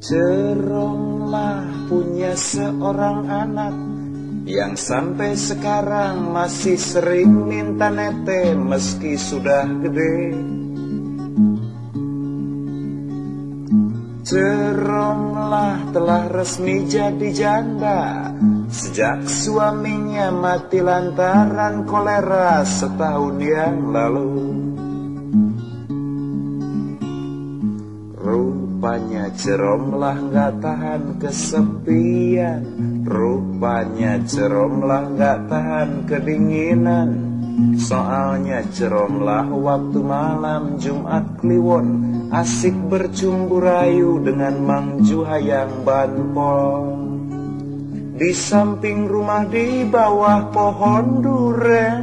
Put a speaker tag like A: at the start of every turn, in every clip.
A: Ceronglah punya seorang anak yang sampai sekarang masih sering minta nete meski sudah gede. Ceronglah telah resmi jadi janda Sejak suaminya mati lantaran kolera setahun yang lalu ceromlah gak tahan kesepian. Rupanya ceromlah gak tahan kedinginan. Soalnya ceromlah waktu malam Jumat Kliwon Asik bercumbu rayu dengan Mang Juhayang Banpol. Di samping rumah di bawah pohon duren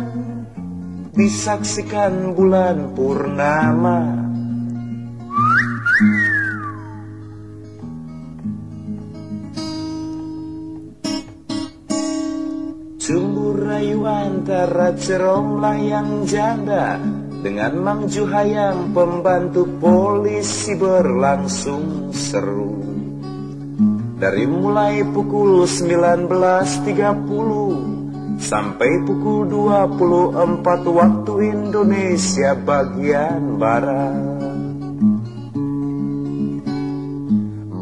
A: Disaksikan bulan purnama Cumbu rayu antara ceromlah yang janda dengan Mang Juhayang pembantu polisi berlangsung seru. Dari mulai pukul 19.30 Sampai pukul 24 waktu Indonesia bagian Barat.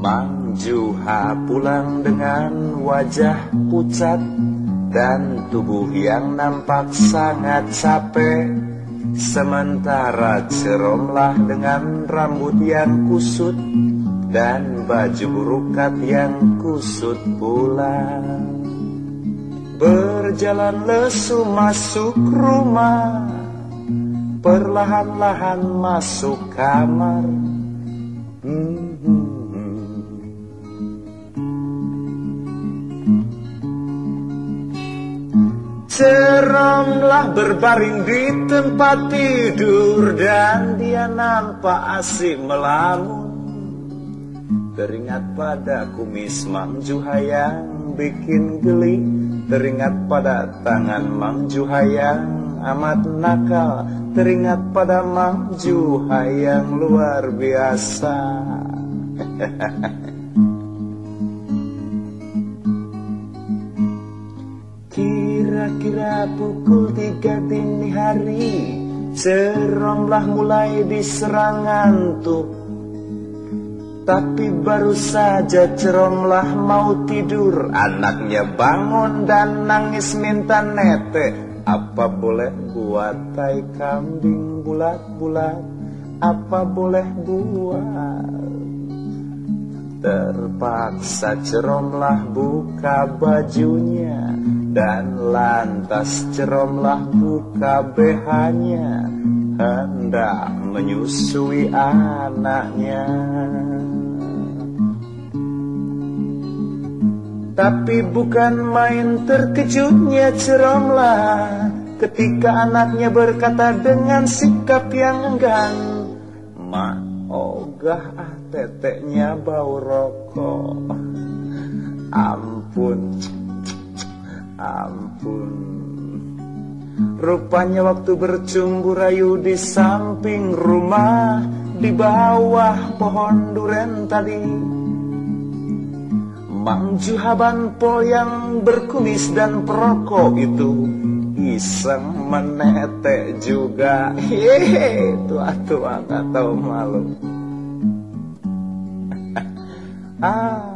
A: Mang Juha pulang dengan wajah pucat Dan tubuh yang nampak sangat capek Sementara ceromlah dengan rambut yang kusut Dan baju burukat yang kusut pula Berjalan lesu masuk rumah Perlahan-lahan masuk kamar hmm. Seramlah berbaring di tempat tidur Dan dia nampak asik melamun. Teringat pada kumis Mang Juhayang bikin geli. Teringat pada tangan Mang Juhayang amat nakal. Teringat pada Mang Juhayang luar biasa Kira-kira pukul tiga dini hari Seromlah mulai diserang ngantuk. Tapi baru saja ceromlah mau tidur Anaknya bangun dan nangis minta nete. Apa boleh buat tai kambing bulat-bulat? Apa boleh buat? Terpaksa ceromlah buka bajunya dan lantas ceromlah buka behanya Hendak menyusui anaknya. Tapi bukan main terkejutnya ceromlah Ketika anaknya berkata dengan sikap yang enggan Mak ogah ah teteknya bau rokok. Ampun Ampun. Rupanya waktu bercumbu rayu di samping rumah Di bawah pohon duren tadi. Mang Juhaban Pol yang berkumis dan perokok itu Iseng menetek juga. Hehehe tua-tua gak tahu malu. Ah